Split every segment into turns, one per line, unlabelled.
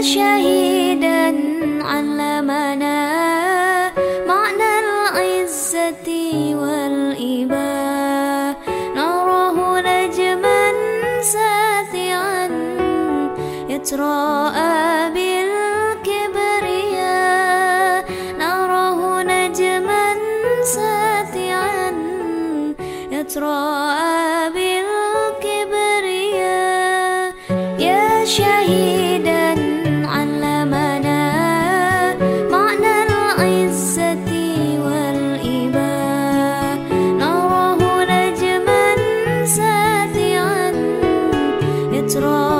شهيدا علمنا معنى العزة والإباء. نراه نجما ساتعا يتراءى نراه نجما ساتعا يتراءى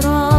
nuestro